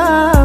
love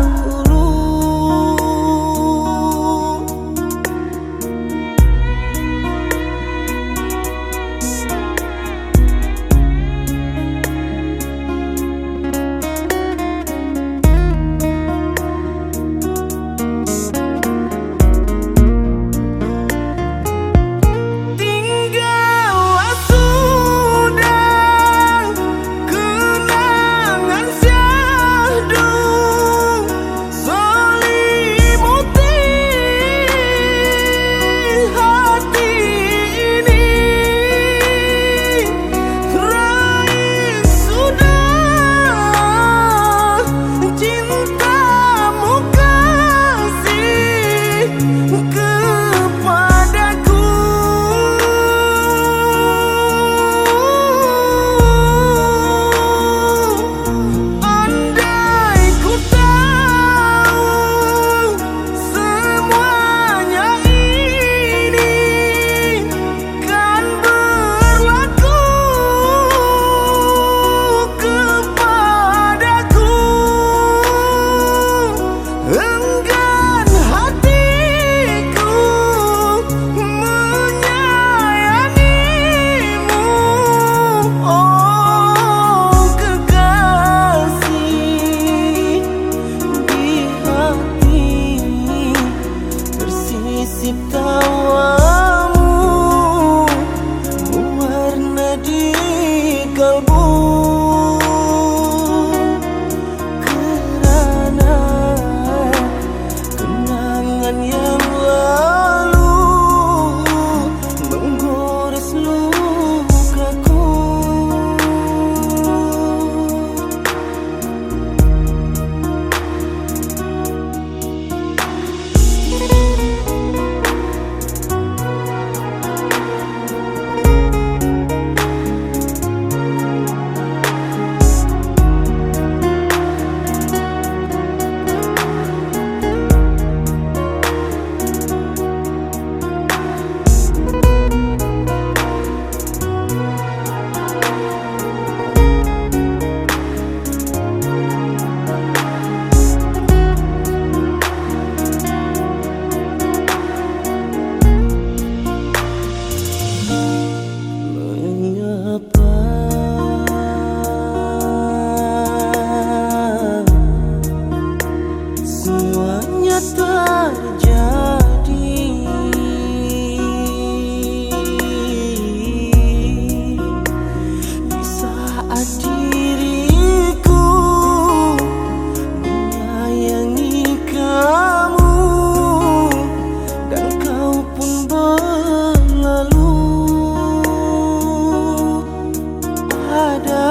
ada